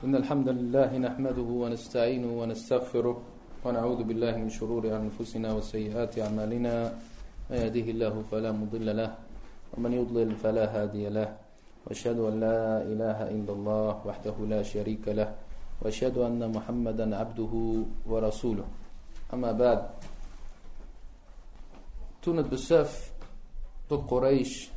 إن الحمد لله نحمده ونستعينه ونستغفره ونعوذ بالله من شرور أنفسنا وسيئات أعمالنا. من يهده الله فلا مضل له ومن يضلل فلا هادي له. وأشهد أن لا إله إلا الله وحده لا شريك له وأشهد أن محمدا عبده ورسوله. أما بعد Toen het besef tot Quraysh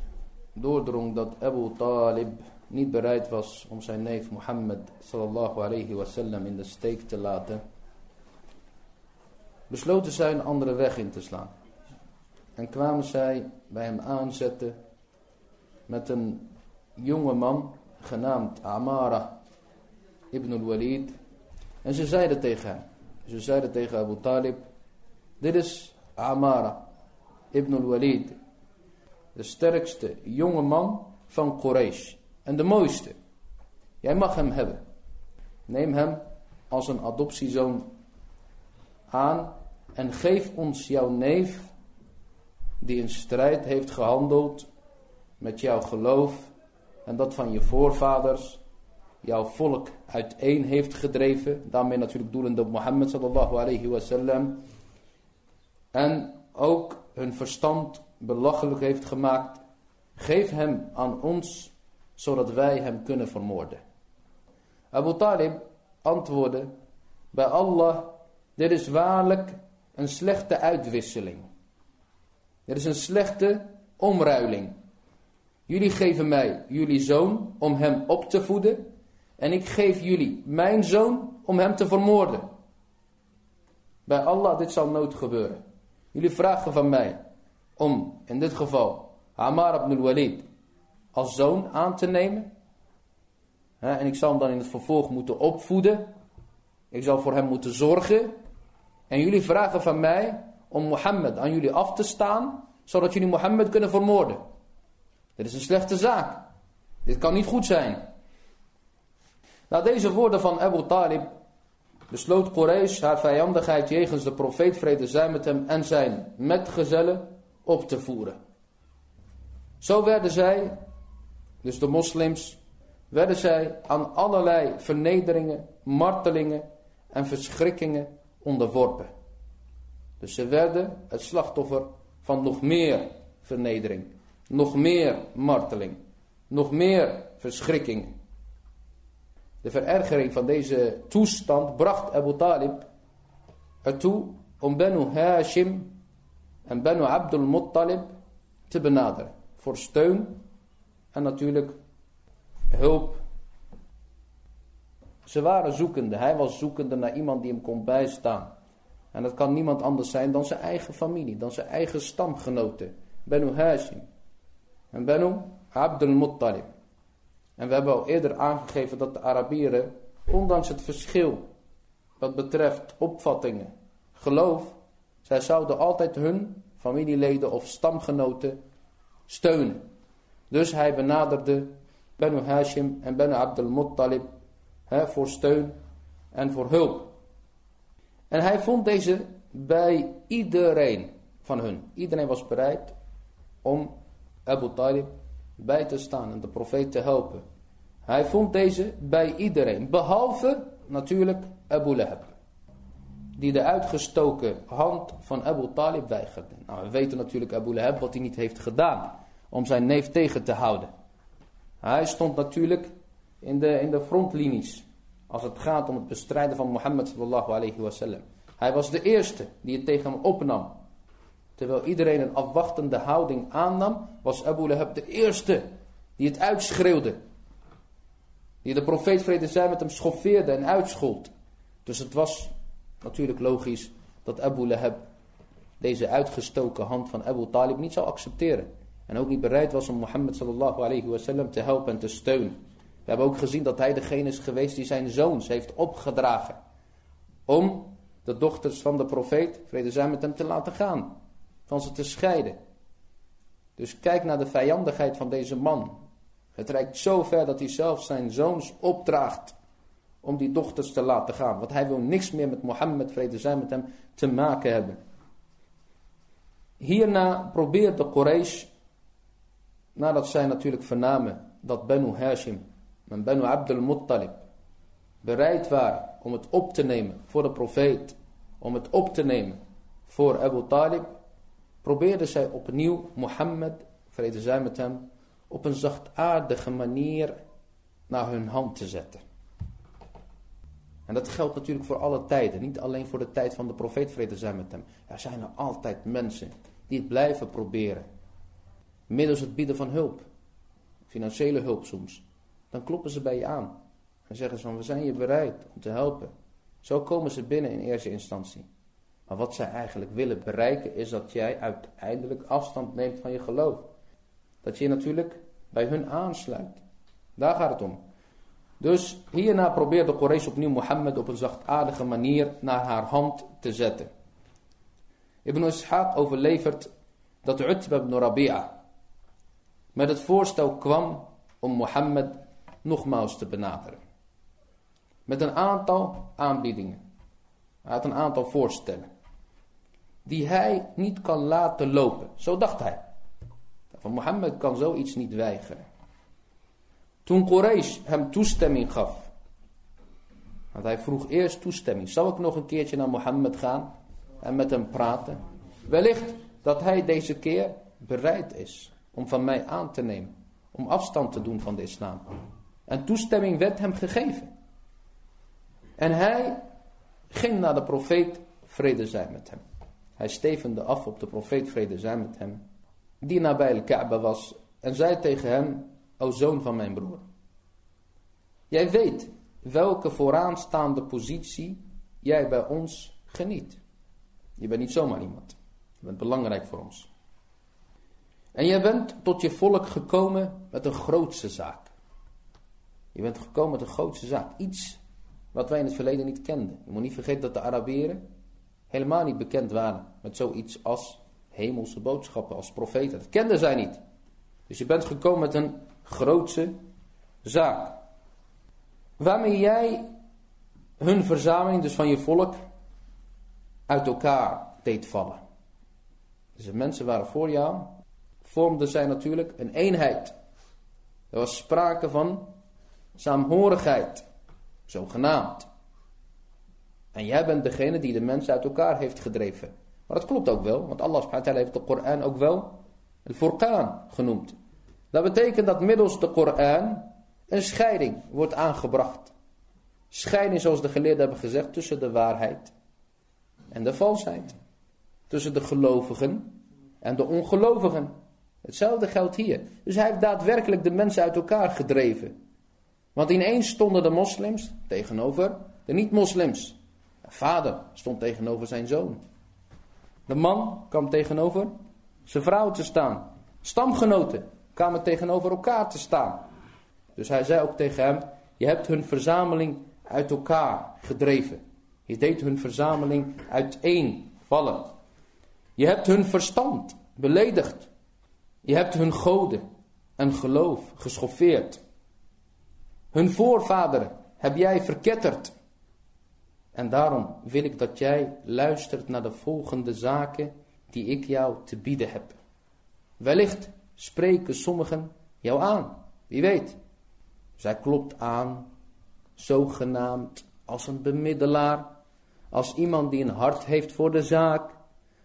doordrong dat Abu Talib niet bereid was om zijn neef Mohammed sallallahu alayhi wasallam in de steek te laten, besloten zij een andere weg in te slaan. En kwamen zij bij hem aanzetten met een jonge man genaamd Amara ibn al-Walid. En ze zeiden tegen hem, ze zeiden tegen Abu Talib, dit is Amara ibn al-Walid, de sterkste jonge man van Quraysh. En de mooiste. Jij mag hem hebben. Neem hem als een adoptiezoon aan en geef ons jouw neef die in strijd heeft gehandeld met jouw geloof en dat van je voorvaders, jouw volk uiteen heeft gedreven, daarmee natuurlijk doelend op Mohammed sallallahu alayhi wasallam, en ook hun verstand belachelijk heeft gemaakt, geef hem aan ons zodat wij hem kunnen vermoorden. Abu Talib antwoordde, bij Allah, dit is waarlijk een slechte uitwisseling. Dit is een slechte omruiling. Jullie geven mij jullie zoon om hem op te voeden en ik geef jullie mijn zoon om hem te vermoorden. Bij Allah, dit zal nooit gebeuren. Jullie vragen van mij om, in dit geval, Amar ibn al-Walid als zoon aan te nemen. En ik zal hem dan in het vervolg moeten opvoeden. Ik zal voor hem moeten zorgen. En jullie vragen van mij om Mohammed aan jullie af te staan, zodat jullie Mohammed kunnen vermoorden. Dit is een slechte zaak. Dit kan niet goed zijn. Na deze woorden van Abu Talib besloot Quraysh haar vijandigheid jegens de profeet vrede zij met hem en zijn metgezellen op te voeren. Zo werden zij dus de moslims, werden zij aan allerlei vernederingen, martelingen en verschrikkingen onderworpen. Dus ze werden het slachtoffer van nog meer vernedering, nog meer marteling, nog meer verschrikking. De verergering van deze toestand bracht Abu Talib ertoe om Benu Hashim en Benu Abdul Muttalib te benaderen voor steun en natuurlijk hulp. Ze waren zoekende. Hij was zoekende naar iemand die hem kon bijstaan. En dat kan niemand anders zijn dan zijn eigen familie, dan zijn eigen stamgenoten. Benu Hashim en Benu Abdul Muttalib. En we hebben al eerder aangegeven dat de Arabieren, ondanks het verschil wat betreft opvattingen, geloof, zij zouden altijd hun familieleden of stamgenoten steunen. Dus hij benaderde Benu Hashim en Benu Abdul Muttalib hè, voor steun en voor hulp. En hij vond deze bij iedereen van hun. Iedereen was bereid om Abu Talib bij te staan en de profeet te helpen. Hij vond deze bij iedereen, behalve natuurlijk Abu Lahab. Die de uitgestoken hand van Abu Talib weigerde. Nou, we weten natuurlijk Abu Lahab wat hij niet heeft gedaan om zijn neef tegen te houden. Hij stond natuurlijk in de, in de frontlinies als het gaat om het bestrijden van Mohammed sallallahu alayhi wasallam. Hij was de eerste die het tegen hem opnam. Terwijl iedereen een afwachtende houding aannam, was Abu Lahab de eerste die het uitschreeuwde. Die de profeet vrede zij met hem schoffeerde en uitschold. Dus het was natuurlijk logisch dat Abu Lahab deze uitgestoken hand van Abu Talib niet zou accepteren. En ook niet bereid was om Mohammed sallallahu alayhi wasallam te helpen en te steunen. We hebben ook gezien dat hij degene is geweest die zijn zoons heeft opgedragen. Om de dochters van de profeet, vrede zij met hem, te laten gaan. Van ze te scheiden. Dus kijk naar de vijandigheid van deze man. Het reikt zo ver dat hij zelf zijn zoons opdraagt om die dochters te laten gaan. Want hij wil niks meer met Mohammed, vrede zij met hem, te maken hebben. Hierna probeert de Quraysh Nadat zij natuurlijk vernamen dat Benu Hashim en Benu Abdul Muttalib bereid waren om het op te nemen voor de profeet, om het op te nemen voor Abu Talib, probeerden zij opnieuw Mohammed, vrede zij met hem, op een zachtaardige manier naar hun hand te zetten. En dat geldt natuurlijk voor alle tijden, niet alleen voor de tijd van de profeet, vrede zij met hem. Er zijn er altijd mensen die het blijven proberen. Middels het bieden van hulp, financiële hulp soms. Dan kloppen ze bij je aan en zeggen ze van we zijn je bereid om te helpen. Zo komen ze binnen in eerste instantie. Maar wat zij eigenlijk willen bereiken is dat jij uiteindelijk afstand neemt van je geloof. Dat je natuurlijk bij hun aansluit. Daar gaat het om. Dus hierna probeerde Quraysh opnieuw Mohammed op een zachtaardige manier naar haar hand te zetten. Ibn Ishaq overlevert dat Utbah ibn Rabi'a met het voorstel kwam om Mohammed nogmaals te benaderen. Met een aantal aanbiedingen. Hij had een aantal voorstellen. Die hij niet kan laten lopen. Zo dacht hij. Van Mohammed kan zoiets niet weigeren. Toen Quraysh hem toestemming gaf. Want hij vroeg eerst toestemming. Zal ik nog een keertje naar Mohammed gaan en met hem praten? Wellicht dat hij deze keer bereid is om van mij aan te nemen. Om afstand te doen van de islam. En toestemming werd hem gegeven. En hij ging naar de profeet, vrede zij met hem. Hij stevende af op de profeet, vrede zij met hem. Die nabij de Kaaba was. En zei tegen hem, o zoon van mijn broer. Jij weet welke vooraanstaande positie jij bij ons geniet. Je bent niet zomaar iemand. Je bent belangrijk voor ons. En jij bent tot je volk gekomen met een grootste zaak. Je bent gekomen met een grootste zaak. Iets wat wij in het verleden niet kenden. Je moet niet vergeten dat de Arabieren helemaal niet bekend waren met zoiets als hemelse boodschappen, als profeten. Dat kenden zij niet. Dus je bent gekomen met een grootse zaak. Waarmee jij hun verzameling, dus van je volk, uit elkaar deed vallen. Dus de mensen waren voor jou, vormden zij natuurlijk een eenheid. Er was sprake van saamhorigheid, zogenaamd. En jij bent degene die de mensen uit elkaar heeft gedreven. Maar dat klopt ook wel, want Allah subhanahu heeft de Koran ook wel het Furqan genoemd. Dat betekent dat middels de Koran een scheiding wordt aangebracht. Scheiding zoals de geleerden hebben gezegd tussen de waarheid en de valsheid. Tussen de gelovigen en de ongelovigen. Hetzelfde geldt hier. Dus hij heeft daadwerkelijk de mensen uit elkaar gedreven. Want ineens stonden de moslims tegenover de niet-moslims. Vader stond tegenover zijn zoon. De man kwam tegenover zijn vrouw te staan. Stamgenoten kwamen tegenover elkaar te staan. Dus hij zei ook tegen hem, je hebt hun verzameling uit elkaar gedreven. Je deed hun verzameling uiteenvallen. Je hebt hun verstand beledigd. Je hebt hun goden en geloof geschoffeerd. Hun voorvaderen heb jij verketterd. En daarom wil ik dat jij luistert naar de volgende zaken die ik jou te bieden heb. Wellicht spreken sommigen jou aan, wie weet. Zij klopt aan, zogenaamd als een bemiddelaar, als iemand die een hart heeft voor de zaak,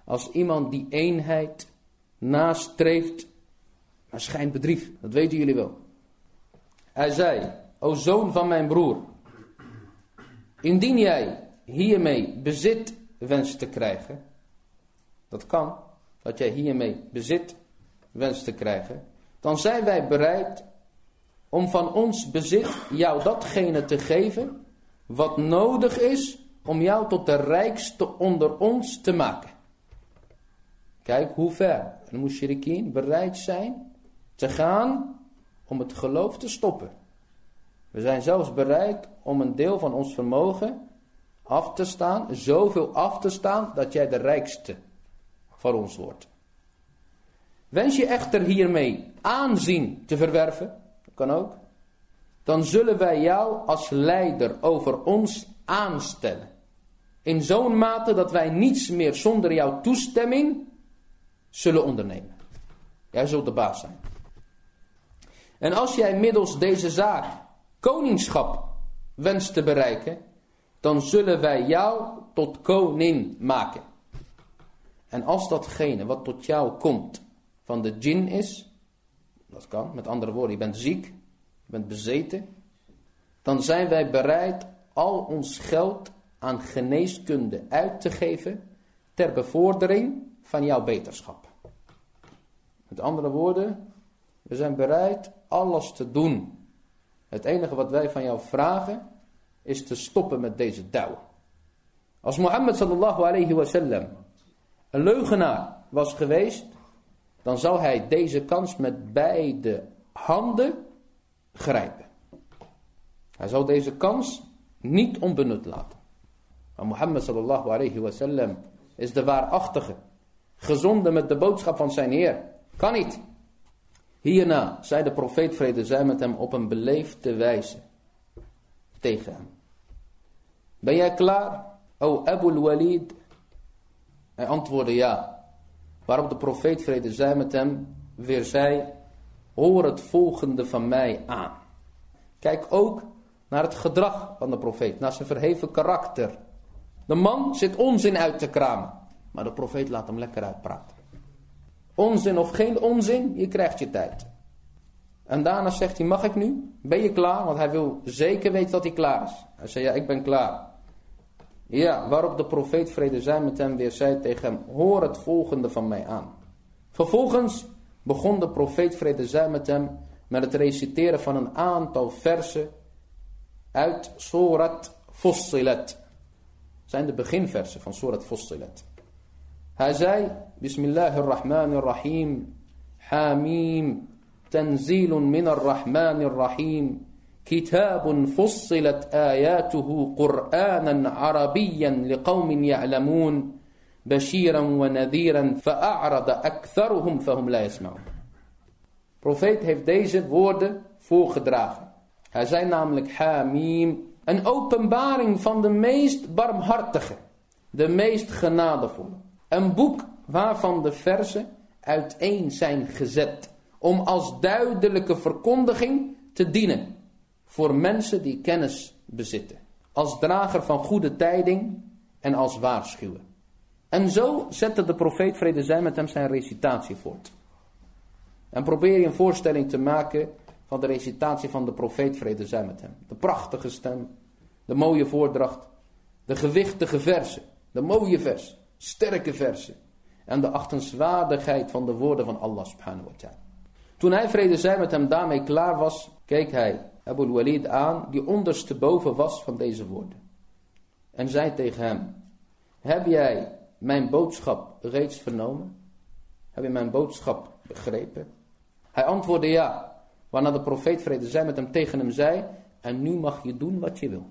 als iemand die eenheid nastreeft, maar schijnt bedrief, dat weten jullie wel. Hij zei, o zoon van mijn broer, indien jij hiermee bezit wenst te krijgen, dat kan, dat jij hiermee bezit wenst te krijgen, dan zijn wij bereid om van ons bezit jou datgene te geven wat nodig is om jou tot de rijkste onder ons te maken. Kijk hoe ver de mushrikien bereid zijn te gaan om het geloof te stoppen. We zijn zelfs bereid om een deel van ons vermogen af te staan, zoveel af te staan dat jij de rijkste van ons wordt. Wens je echter hiermee aanzien te verwerven, kan ook, dan zullen wij jou als leider over ons aanstellen. In zo'n mate dat wij niets meer zonder jouw toestemming zullen ondernemen. Jij zult de baas zijn. En als jij middels deze zaak koningschap wenst te bereiken, dan zullen wij jou tot koning maken. En als datgene wat tot jou komt van de djinn is, dat kan, met andere woorden, je bent ziek, je bent bezeten, dan zijn wij bereid al ons geld aan geneeskunde uit te geven ter bevordering van jouw beterschap. Met andere woorden, we zijn bereid alles te doen. Het enige wat wij van jou vragen is te stoppen met deze dauw. Als Mohammed sallallahu alayhi wa sallam een leugenaar was geweest, dan zou hij deze kans met beide handen grijpen. Hij zou deze kans niet onbenut laten. Maar Mohammed sallallahu alayhi wa sallam is de waarachtige, gezonde met de boodschap van zijn Heer. Kan niet. Hierna zei de profeet vrede zij met hem op een beleefde wijze tegen hem. Ben jij klaar, o Abu Walid? Hij antwoordde ja. Waarop de profeet vrede zij met hem weer zei, hoor het volgende van mij aan. Kijk ook naar het gedrag van de profeet, naar zijn verheven karakter. De man zit onzin uit te kramen, maar de profeet laat hem lekker uitpraten. Onzin of geen onzin, je krijgt je tijd. En daarna zegt hij, mag ik nu? Ben je klaar? Want hij wil zeker weten dat hij klaar is. Hij zei, ja, ik ben klaar. Ja, waarop de profeet vrede zij met hem weer zei tegen hem, hoor het volgende van mij aan. Vervolgens begon de profeet vrede zij met hem met het reciteren van een aantal versen uit Surat Fussilat. Zijn de beginversen van Surat Fussilat. Hij zei, Bismillahirrahmanirrahim, Hamim, Tanzilun min ar-Rahmanir-Rahim, كتاب فصلت آياته قرآنا عربيا لقوم يعلمون بشيرا ونذيرا فأعرض أكثرهم فهم لا يسمعون Profeet heeft deze woorden voorgedragen. Hij zei namelijk Hamim, een openbaring van de meest barmhartige, de meest genadevolle. Een boek waarvan de verzen uiteen zijn gezet om als duidelijke verkondiging te dienen voor mensen die kennis bezitten. Als drager van goede tijding en als waarschuwer. En zo zette de profeet vrede zij met hem zijn recitatie voort. En probeer je een voorstelling te maken van de recitatie van de profeet vrede zij met hem. De prachtige stem, de mooie voordracht, de gewichtige versen, de mooie versen, sterke versen. En de achtenswaardigheid van de woorden van Allah subhanahu wa ta'ala. Toen hij vrede zij met hem daarmee klaar was, keek hij Abu Walid aan, die ondersteboven was van deze woorden. En zei tegen hem, heb jij mijn boodschap reeds vernomen? Heb je mijn boodschap begrepen? Hij antwoordde ja, waarna de profeet vrede zij met hem tegen hem zei, en nu mag je doen wat je wil.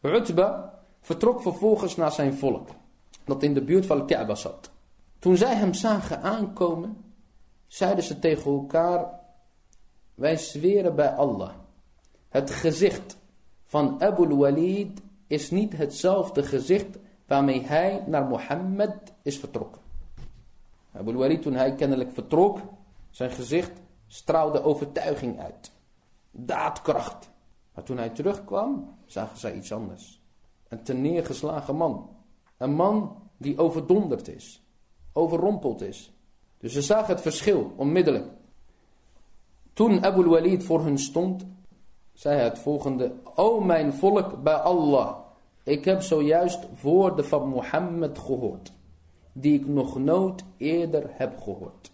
Utba vertrok vervolgens naar zijn volk, dat in de buurt van Kaaba zat. Toen zij hem zagen aankomen, zeiden ze tegen elkaar, wij zweren bij Allah het gezicht van Abu Walid is niet hetzelfde gezicht waarmee hij naar Mohammed is vertrokken. Abu Walid toen hij kennelijk vertrok, zijn gezicht straalde overtuiging uit. Daadkracht. Maar toen hij terugkwam, zagen zij iets anders. Een neergeslagen man. Een man die overdonderd is. Overrompeld is. Dus ze zagen het verschil onmiddellijk. Toen Abu Walid voor hun stond, zei hij het volgende. O mijn volk bij Allah. Ik heb zojuist woorden van Mohammed gehoord. Die ik nog nooit eerder heb gehoord.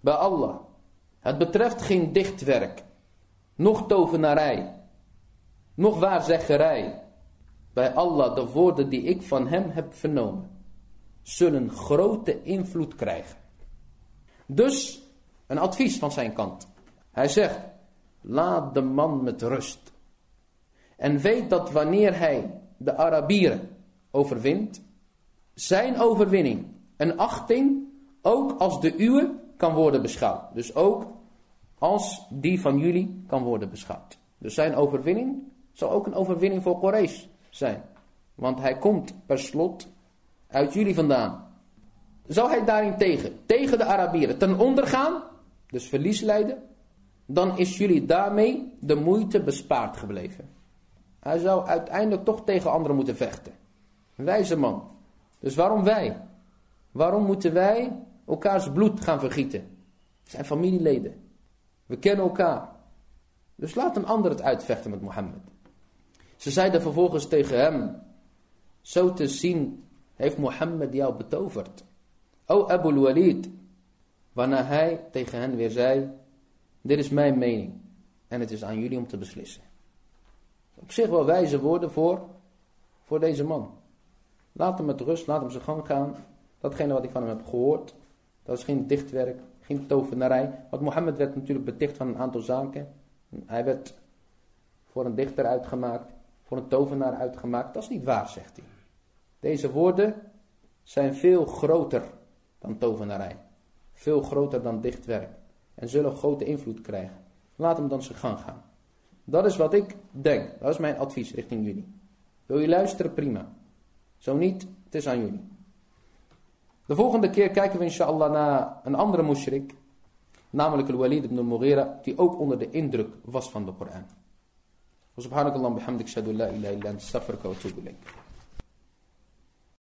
Bij Allah. Het betreft geen dichtwerk. Nog tovenarij. Nog waarzeggerij. Bij Allah de woorden die ik van hem heb vernomen. Zullen grote invloed krijgen. Dus een advies van zijn kant. Hij zegt. Laat de man met rust. En weet dat wanneer hij de Arabieren overwint, zijn overwinning een achting ook als de uwe kan worden beschouwd. Dus ook als die van jullie kan worden beschouwd. Dus zijn overwinning zal ook een overwinning voor Quraysh zijn. Want hij komt per slot uit jullie vandaan. Zou hij daarin tegen, tegen de Arabieren ten onder gaan, dus verlies leiden, dan is jullie daarmee de moeite bespaard gebleven. Hij zou uiteindelijk toch tegen anderen moeten vechten. Wijze man. Dus waarom wij? Waarom moeten wij elkaars bloed gaan vergieten? Zijn familieleden. We kennen elkaar. Dus laat een ander het uitvechten met Mohammed. Ze zeiden vervolgens tegen hem. Zo te zien heeft Mohammed jou betoverd. O Abu Walid. Waarna hij tegen hen weer zei. Dit is mijn mening. En het is aan jullie om te beslissen. Op zich wel wijze woorden voor, voor deze man. Laat hem met rust, laat hem zijn gang gaan. Datgene wat ik van hem heb gehoord, dat is geen dichtwerk, geen tovenarij. Want Mohammed werd natuurlijk beticht van een aantal zaken. Hij werd voor een dichter uitgemaakt, een tovenaar uitgemaakt. Dat is niet waar, zegt hij. Deze woorden zijn veel groter dan tovenarij. Veel groter dan dichtwerk. En zullen grote invloed krijgen. Laat hem dan zijn gang gaan. Dat is wat ik denk. Dat is mijn advies richting jullie. Wil je luisteren? Prima. Zo niet, het is aan jullie. De volgende keer kijken we inshallah naar een andere mushrik. Namelijk al-Walid ibn Mughira. Die ook onder de indruk was van de Koran. وسبحانك اللهم وبحمدك أشهد أن لا إله إلا أنت أستغفرك وأتوب إليك.